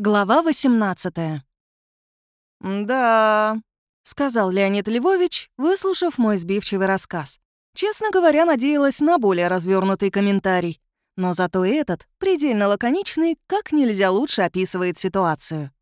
Глава 18 «Да», — сказал Леонид Львович, выслушав мой сбивчивый рассказ. Честно говоря, надеялась на более развернутый комментарий. Но зато этот, предельно лаконичный, как нельзя лучше описывает ситуацию.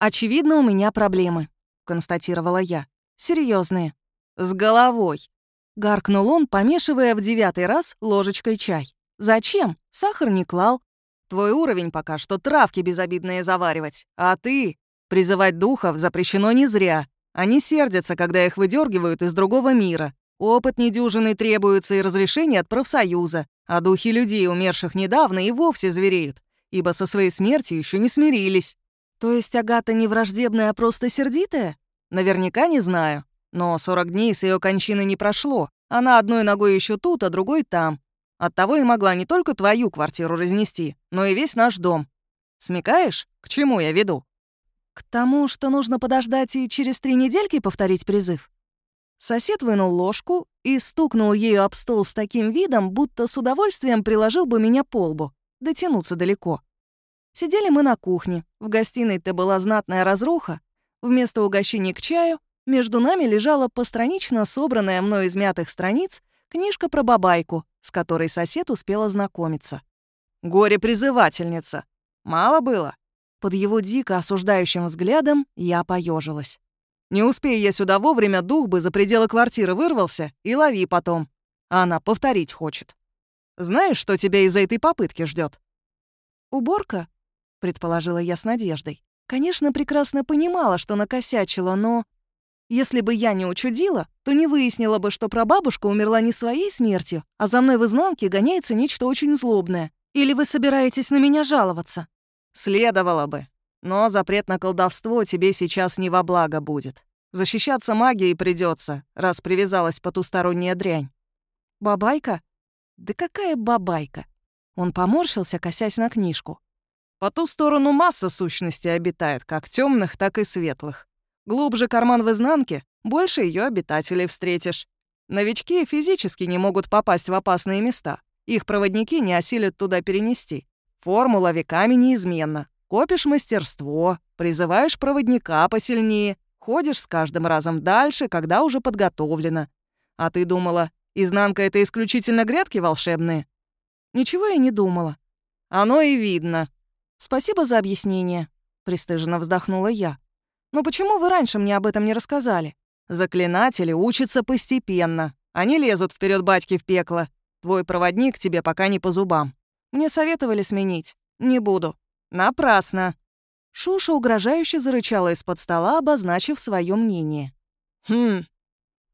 «Очевидно, у меня проблемы», — констатировала я. Серьезные. «С головой», — гаркнул он, помешивая в девятый раз ложечкой чай. «Зачем? Сахар не клал. Твой уровень пока что травки безобидные заваривать, а ты... Призывать духов запрещено не зря. Они сердятся, когда их выдергивают из другого мира. Опыт недюжинный требуется и разрешение от профсоюза, а духи людей, умерших недавно, и вовсе звереют, ибо со своей смертью еще не смирились. То есть Агата не враждебная, а просто сердитая? Наверняка не знаю. Но 40 дней с ее кончины не прошло. Она одной ногой еще тут, а другой там. Оттого и могла не только твою квартиру разнести, но и весь наш дом. Смекаешь, к чему я веду? К тому, что нужно подождать и через три недельки повторить призыв. Сосед вынул ложку и стукнул ею об стол с таким видом, будто с удовольствием приложил бы меня по лбу. Дотянуться далеко. Сидели мы на кухне. В гостиной-то была знатная разруха. Вместо угощения к чаю между нами лежала постранично собранная мной из мятых страниц книжка про бабайку, с которой сосед успел ознакомиться. «Горе-призывательница! Мало было?» Под его дико осуждающим взглядом я поежилась. «Не успею я сюда вовремя, дух бы за пределы квартиры вырвался, и лови потом. А она повторить хочет. Знаешь, что тебя из-за этой попытки ждет? «Уборка?» — предположила я с надеждой. Конечно, прекрасно понимала, что накосячила, но если бы я не учудила, то не выяснила бы, что прабабушка умерла не своей смертью, а за мной в изнанке гоняется нечто очень злобное. Или вы собираетесь на меня жаловаться? Следовало бы. Но запрет на колдовство тебе сейчас не во благо будет. Защищаться магией придется, раз привязалась потусторонняя дрянь. Бабайка? Да какая бабайка? Он поморщился, косясь на книжку. По ту сторону масса сущностей обитает, как темных, так и светлых. Глубже карман в изнанке, больше ее обитателей встретишь. Новички физически не могут попасть в опасные места. Их проводники не осилят туда перенести. Формула веками неизменна. Копишь мастерство, призываешь проводника посильнее, ходишь с каждым разом дальше, когда уже подготовлено. А ты думала, изнанка — это исключительно грядки волшебные? Ничего я не думала. Оно и видно. Спасибо за объяснение, — пристыженно вздохнула я. Но почему вы раньше мне об этом не рассказали? Заклинатели учатся постепенно. Они лезут вперед батьки в пекло. Твой проводник тебе пока не по зубам. Мне советовали сменить. Не буду. Напрасно. Шуша угрожающе зарычала из-под стола, обозначив свое мнение. «Хм».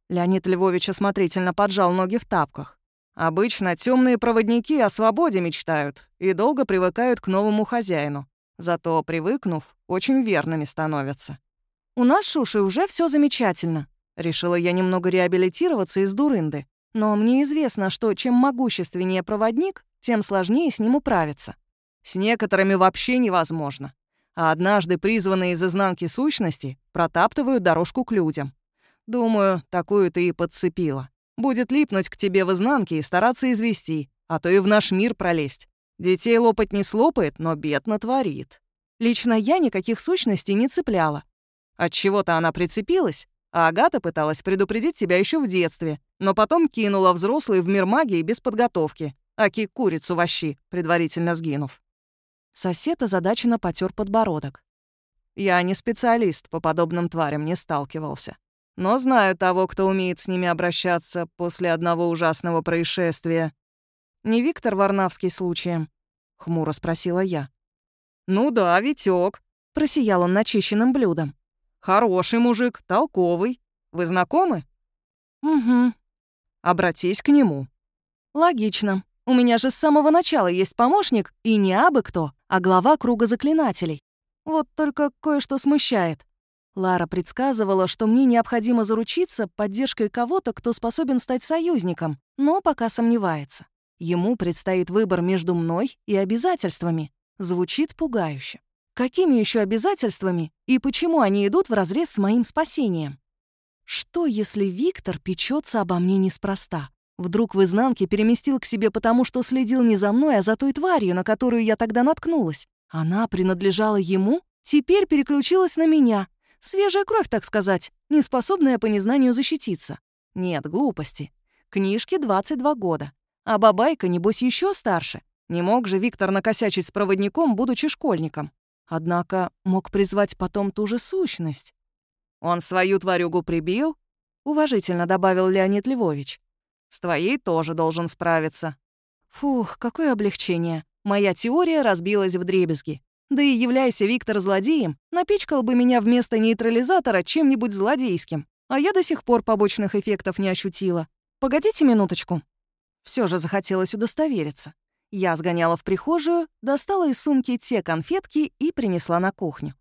Леонид Львович осмотрительно поджал ноги в тапках. «Обычно темные проводники о свободе мечтают и долго привыкают к новому хозяину. Зато, привыкнув, очень верными становятся. «У нас с Шушей уже все замечательно», — решила я немного реабилитироваться из дурынды. Но мне известно, что чем могущественнее проводник, тем сложнее с ним управиться. С некоторыми вообще невозможно. А однажды призванные из изнанки сущности протаптывают дорожку к людям. Думаю, такую ты и подцепила. Будет липнуть к тебе в изнанке и стараться извести, а то и в наш мир пролезть. Детей лопать не слопает, но бед натворит. Лично я никаких сущностей не цепляла. От чего-то она прицепилась, а Агата пыталась предупредить тебя еще в детстве, но потом кинула взрослый в мир магии без подготовки, аки курицу вощи, предварительно сгинув. Сосед озадаченно потер подбородок. Я не специалист, по подобным тварям не сталкивался. Но знаю того, кто умеет с ними обращаться после одного ужасного происшествия. Не Виктор Варнавский случаем? Хмуро спросила я. Ну да, Витёк. Просиял он начищенным блюдом. Хороший мужик, толковый. Вы знакомы? Угу. Обратись к нему. Логично. У меня же с самого начала есть помощник, и не абы кто, а глава круга заклинателей. Вот только кое-что смущает. Лара предсказывала, что мне необходимо заручиться поддержкой кого-то, кто способен стать союзником, но пока сомневается. Ему предстоит выбор между мной и обязательствами. Звучит пугающе. Какими еще обязательствами и почему они идут вразрез с моим спасением? Что, если Виктор печется обо мне неспроста? Вдруг в изнанке переместил к себе потому, что следил не за мной, а за той тварью, на которую я тогда наткнулась? Она принадлежала ему, теперь переключилась на меня. Свежая кровь, так сказать, не способная по незнанию защититься. Нет, глупости. Книжке 22 года. А бабайка, небось, еще старше. Не мог же Виктор накосячить с проводником, будучи школьником. Однако мог призвать потом ту же сущность. «Он свою тварюгу прибил?» — уважительно добавил Леонид Львович. «С твоей тоже должен справиться». Фух, какое облегчение. Моя теория разбилась в дребезги. Да и являйся Виктор злодеем, напичкал бы меня вместо нейтрализатора чем-нибудь злодейским. А я до сих пор побочных эффектов не ощутила. Погодите минуточку. Все же захотелось удостовериться. Я сгоняла в прихожую, достала из сумки те конфетки и принесла на кухню.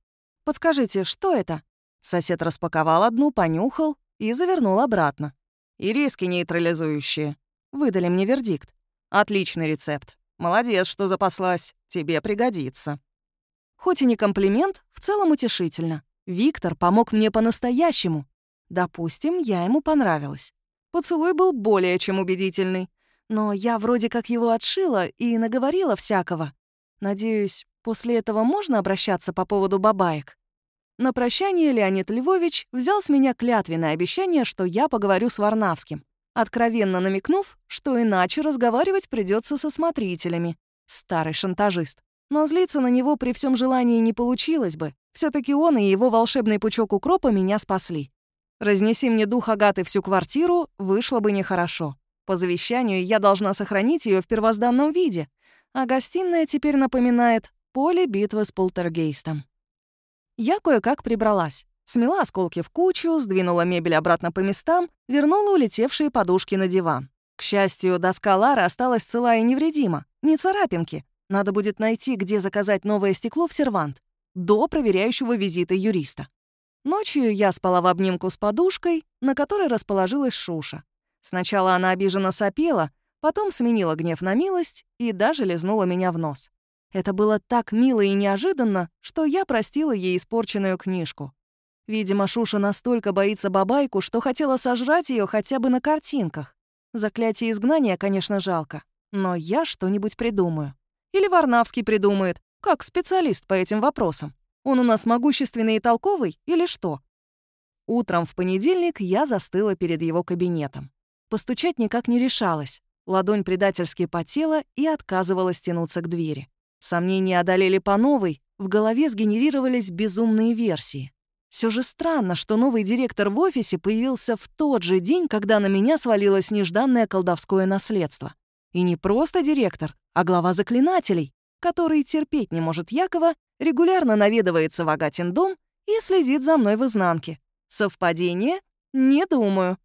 «Подскажите, что это?» Сосед распаковал одну, понюхал и завернул обратно. «И риски нейтрализующие». Выдали мне вердикт. «Отличный рецепт. Молодец, что запаслась. Тебе пригодится». Хоть и не комплимент, в целом утешительно. Виктор помог мне по-настоящему. Допустим, я ему понравилась. Поцелуй был более чем убедительный. Но я вроде как его отшила и наговорила всякого. Надеюсь, после этого можно обращаться по поводу бабаек? На прощание Леонид Львович взял с меня клятвенное обещание, что я поговорю с Варнавским, откровенно намекнув, что иначе разговаривать придется со смотрителями. Старый шантажист. Но злиться на него при всем желании не получилось бы. все таки он и его волшебный пучок укропа меня спасли. Разнеси мне дух Агаты всю квартиру, вышло бы нехорошо. По завещанию я должна сохранить ее в первозданном виде, а гостиная теперь напоминает поле битвы с полтергейстом. Я кое-как прибралась. Смела осколки в кучу, сдвинула мебель обратно по местам, вернула улетевшие подушки на диван. К счастью, доска Лары осталась цела и невредима. Не царапинки. Надо будет найти, где заказать новое стекло в сервант. До проверяющего визита юриста. Ночью я спала в обнимку с подушкой, на которой расположилась Шуша. Сначала она обиженно сопела, потом сменила гнев на милость и даже лизнула меня в нос. Это было так мило и неожиданно, что я простила ей испорченную книжку. Видимо, Шуша настолько боится бабайку, что хотела сожрать ее хотя бы на картинках. Заклятие изгнания, конечно, жалко, но я что-нибудь придумаю. Или Варнавский придумает, как специалист по этим вопросам. Он у нас могущественный и толковый или что? Утром в понедельник я застыла перед его кабинетом. Постучать никак не решалась. Ладонь предательски потела и отказывалась тянуться к двери. Сомнения одолели по новой, в голове сгенерировались безумные версии. Все же странно, что новый директор в офисе появился в тот же день, когда на меня свалилось нежданное колдовское наследство. И не просто директор, а глава заклинателей, который терпеть не может Якова, регулярно наведывается в Агатин дом и следит за мной в изнанке. Совпадение? Не думаю.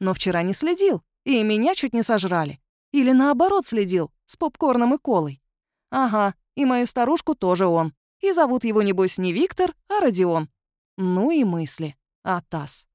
Но вчера не следил, и меня чуть не сожрали. Или наоборот следил, с попкорном и колой. Ага, и мою старушку тоже он. И зовут его, небось, не Виктор, а Родион. Ну и мысли. Атас.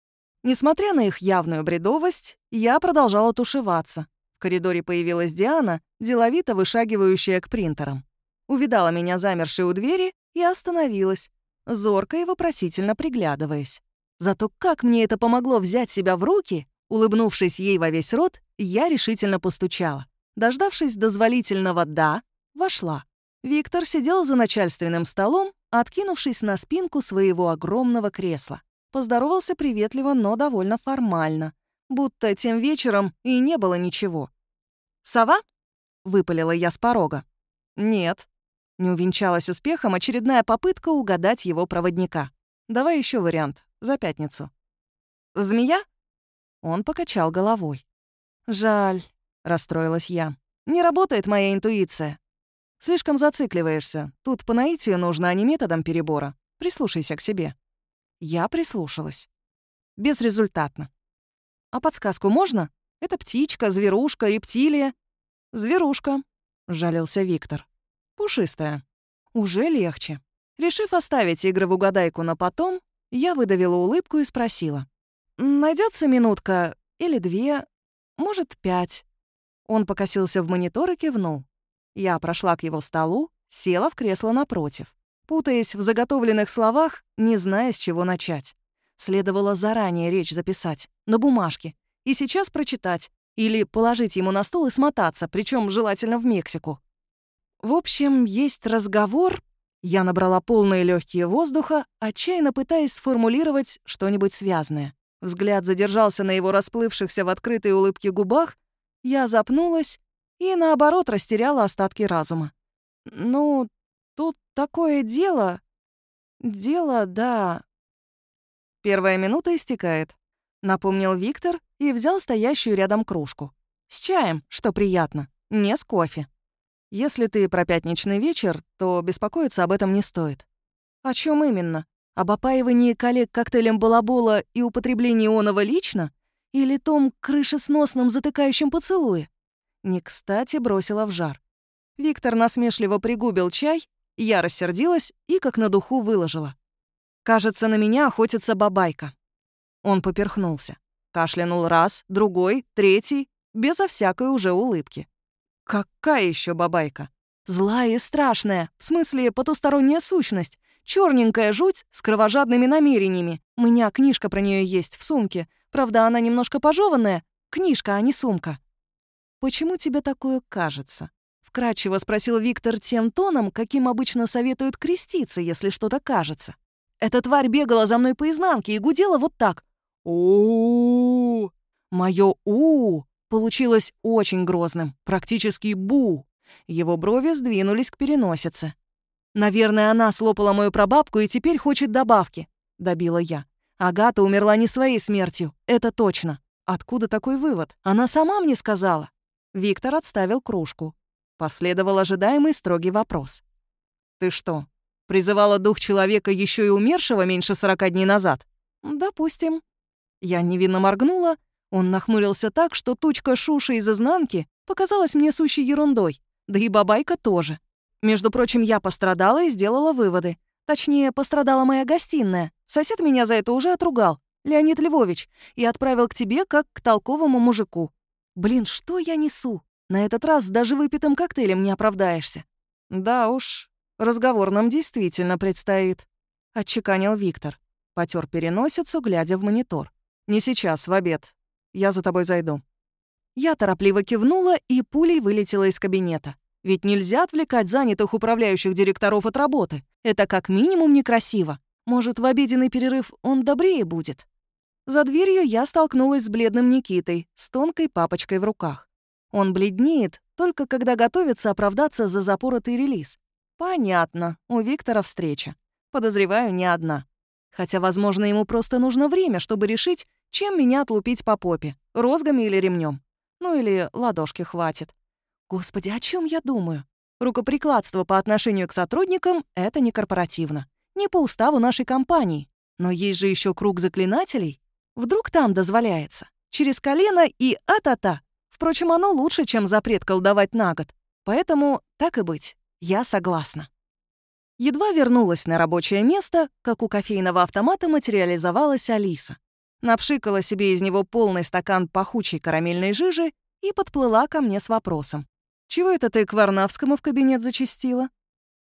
Несмотря на их явную бредовость, я продолжала тушеваться. В коридоре появилась Диана, деловито вышагивающая к принтерам. Увидала меня замершей у двери и остановилась, зорко и вопросительно приглядываясь. Зато как мне это помогло взять себя в руки, Улыбнувшись ей во весь рот, я решительно постучала. Дождавшись дозволительного «да», вошла. Виктор сидел за начальственным столом, откинувшись на спинку своего огромного кресла. Поздоровался приветливо, но довольно формально, будто тем вечером и не было ничего. «Сова?» — выпалила я с порога. «Нет». Не увенчалась успехом очередная попытка угадать его проводника. «Давай еще вариант. За пятницу». «Змея?» Он покачал головой. «Жаль», — расстроилась я. «Не работает моя интуиция. Слишком зацикливаешься. Тут по наитию нужно, а не методом перебора. Прислушайся к себе». Я прислушалась. Безрезультатно. «А подсказку можно? Это птичка, зверушка, рептилия?» «Зверушка», — жалился Виктор. «Пушистая. Уже легче». Решив оставить игры в угадайку на потом, я выдавила улыбку и спросила. Найдется минутка или две, может, пять». Он покосился в монитор и кивнул. Я прошла к его столу, села в кресло напротив, путаясь в заготовленных словах, не зная, с чего начать. Следовало заранее речь записать, на бумажке, и сейчас прочитать, или положить ему на стол и смотаться, причем желательно в Мексику. В общем, есть разговор, Я набрала полные легкие воздуха, отчаянно пытаясь сформулировать что-нибудь связанное. Взгляд задержался на его расплывшихся в открытой улыбке губах, я запнулась и, наоборот, растеряла остатки разума. «Ну, тут такое дело...» «Дело, да...» Первая минута истекает. Напомнил Виктор и взял стоящую рядом кружку. С чаем, что приятно, не с кофе. Если ты про пятничный вечер, то беспокоиться об этом не стоит. О чем именно? Об опаивании коллег коктейлем балабола и употреблении оного лично? Или том крышесносном затыкающем поцелуе? Не кстати бросила в жар. Виктор насмешливо пригубил чай, я рассердилась и как на духу выложила. Кажется, на меня охотится бабайка. Он поперхнулся. Кашлянул раз, другой, третий, безо всякой уже улыбки. Какая еще бабайка? Злая и страшная, в смысле потусторонняя сущность. Черненькая жуть с кровожадными намерениями. У меня книжка про нее есть в сумке. Правда, она немножко пожеванная. Книжка, а не сумка. «Почему тебе такое кажется?» Вкратчиво спросил Виктор тем тоном, каким обычно советуют креститься, если что-то кажется. Эта тварь бегала за мной по изнанке и гудела вот так. у Моё «у» получилось очень грозным, практически «бу». Его брови сдвинулись к переносице. «Наверное, она слопала мою прабабку и теперь хочет добавки», — добила я. Агата умерла не своей смертью, это точно. Откуда такой вывод? Она сама мне сказала. Виктор отставил кружку. Последовал ожидаемый строгий вопрос. «Ты что, призывала дух человека еще и умершего меньше сорока дней назад?» «Допустим». Я невинно моргнула. Он нахмурился так, что тучка шуши из изнанки показалась мне сущей ерундой. Да и бабайка тоже. Между прочим, я пострадала и сделала выводы. Точнее, пострадала моя гостиная. Сосед меня за это уже отругал, Леонид Львович, и отправил к тебе как к толковому мужику. Блин, что я несу? На этот раз даже выпитым коктейлем не оправдаешься. Да уж, разговор нам действительно предстоит, отчеканил Виктор. Потер переносицу, глядя в монитор. Не сейчас, в обед. Я за тобой зайду. Я торопливо кивнула и пулей вылетела из кабинета. Ведь нельзя отвлекать занятых управляющих директоров от работы. Это как минимум некрасиво. Может, в обеденный перерыв он добрее будет. За дверью я столкнулась с бледным Никитой, с тонкой папочкой в руках. Он бледнеет, только когда готовится оправдаться за запоротый релиз. Понятно, у Виктора встреча. Подозреваю, не одна. Хотя, возможно, ему просто нужно время, чтобы решить, чем меня отлупить по попе, розгами или ремнем. Ну или ладошки хватит. Господи, о чем я думаю? Рукоприкладство по отношению к сотрудникам — это не корпоративно. Не по уставу нашей компании. Но есть же еще круг заклинателей. Вдруг там дозволяется. Через колено и а-та-та. Впрочем, оно лучше, чем запрет колдовать на год. Поэтому, так и быть, я согласна. Едва вернулась на рабочее место, как у кофейного автомата материализовалась Алиса. Напшикала себе из него полный стакан пахучей карамельной жижи и подплыла ко мне с вопросом. «Чего это ты к Варнавскому в кабинет зачастила?»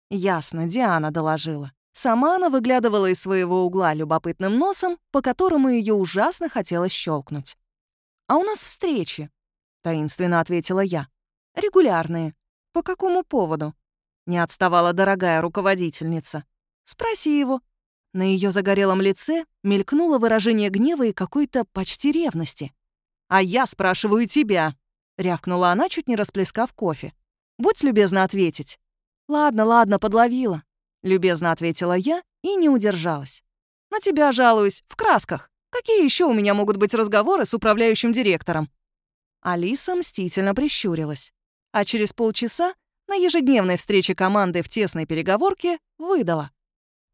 Ясно, Диана доложила. Сама она выглядывала из своего угла любопытным носом, по которому ее ужасно хотелось щелкнуть. «А у нас встречи», — таинственно ответила я. «Регулярные. По какому поводу?» Не отставала дорогая руководительница. «Спроси его». На ее загорелом лице мелькнуло выражение гнева и какой-то почти ревности. «А я спрашиваю тебя», — рявкнула она, чуть не расплескав кофе. «Будь любезна ответить». «Ладно, ладно, подловила», — любезно ответила я и не удержалась. «На тебя жалуюсь, в красках. Какие еще у меня могут быть разговоры с управляющим директором?» Алиса мстительно прищурилась. А через полчаса на ежедневной встрече команды в тесной переговорке выдала.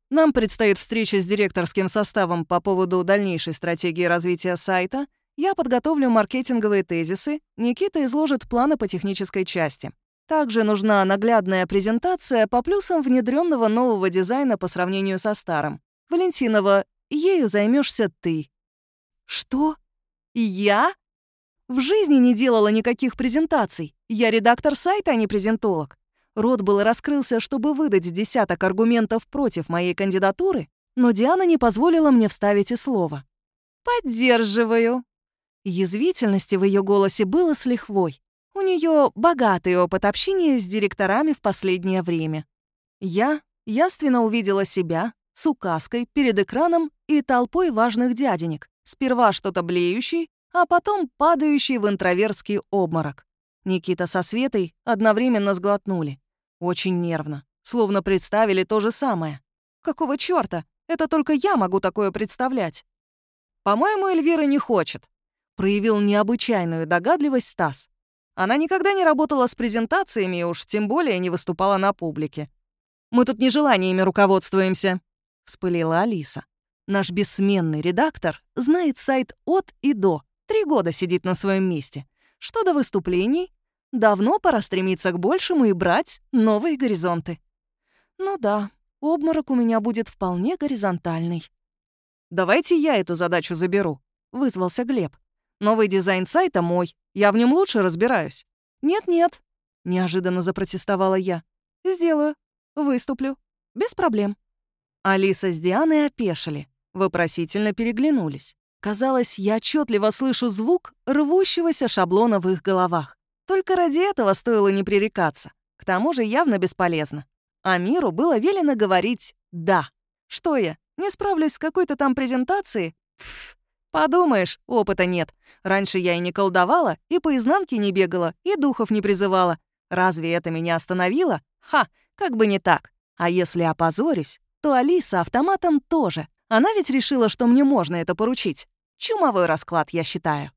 Нам предстоит встреча с директорским составом по поводу дальнейшей стратегии развития сайта. Я подготовлю маркетинговые тезисы, Никита изложит планы по технической части. Также нужна наглядная презентация по плюсам внедренного нового дизайна по сравнению со старым. Валентинова, ею займешься ты. Что? Я? В жизни не делала никаких презентаций. Я редактор сайта, а не презентолог. Рот был раскрылся, чтобы выдать десяток аргументов против моей кандидатуры, но Диана не позволила мне вставить и слово. «Поддерживаю». Язвительности в ее голосе было с лихвой. У нее богатый опыт общения с директорами в последнее время. Я яственно увидела себя с указкой перед экраном и толпой важных дяденек, сперва что-то блеющий, а потом падающий в интроверский обморок. Никита со Светой одновременно сглотнули. Очень нервно, словно представили то же самое. Какого чёрта? Это только я могу такое представлять. По-моему, Эльвира не хочет. Проявил необычайную догадливость Стас. Она никогда не работала с презентациями и уж тем более не выступала на публике. «Мы тут нежеланиями руководствуемся», — вспылила Алиса. «Наш бессменный редактор знает сайт от и до, три года сидит на своем месте. Что до выступлений, давно пора стремиться к большему и брать новые горизонты». «Ну да, обморок у меня будет вполне горизонтальный». «Давайте я эту задачу заберу», — вызвался Глеб. «Новый дизайн сайта мой, я в нем лучше разбираюсь». «Нет-нет», — неожиданно запротестовала я. «Сделаю. Выступлю. Без проблем». Алиса с Дианой опешили, вопросительно переглянулись. Казалось, я отчетливо слышу звук рвущегося шаблона в их головах. Только ради этого стоило не пререкаться. К тому же явно бесполезно. А миру было велено говорить «да». Что я, не справлюсь с какой-то там презентацией? Пф, Подумаешь, опыта нет. Раньше я и не колдовала, и по изнанке не бегала, и духов не призывала. Разве это меня остановило? Ха, как бы не так. А если опозорюсь, то Алиса автоматом тоже. Она ведь решила, что мне можно это поручить. Чумовой расклад, я считаю.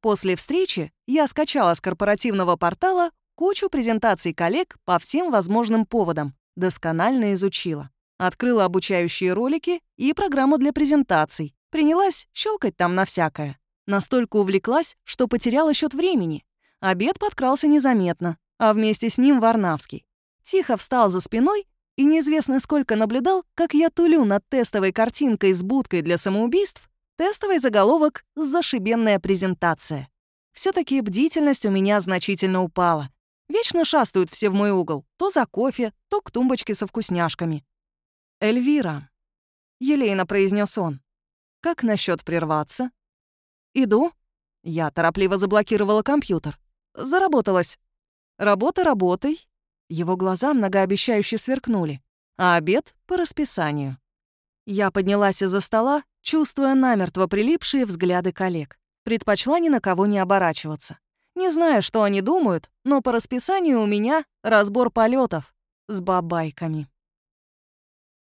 После встречи я скачала с корпоративного портала кучу презентаций коллег по всем возможным поводам, досконально изучила. Открыла обучающие ролики и программу для презентаций, Принялась щелкать там на всякое. Настолько увлеклась, что потеряла счет времени. Обед подкрался незаметно, а вместе с ним Варнавский. Тихо встал за спиной и неизвестно сколько наблюдал, как я тулю над тестовой картинкой с будкой для самоубийств, тестовый заголовок «Зашибенная презентация». все таки бдительность у меня значительно упала. Вечно шастают все в мой угол, то за кофе, то к тумбочке со вкусняшками. «Эльвира», — елейно произнес он, как насчет прерваться? Иду. Я торопливо заблокировала компьютер. Заработалась. Работа работой. Его глаза многообещающе сверкнули. А обед по расписанию. Я поднялась из-за стола, чувствуя намертво прилипшие взгляды коллег. Предпочла ни на кого не оборачиваться. Не знаю, что они думают, но по расписанию у меня разбор полетов с бабайками.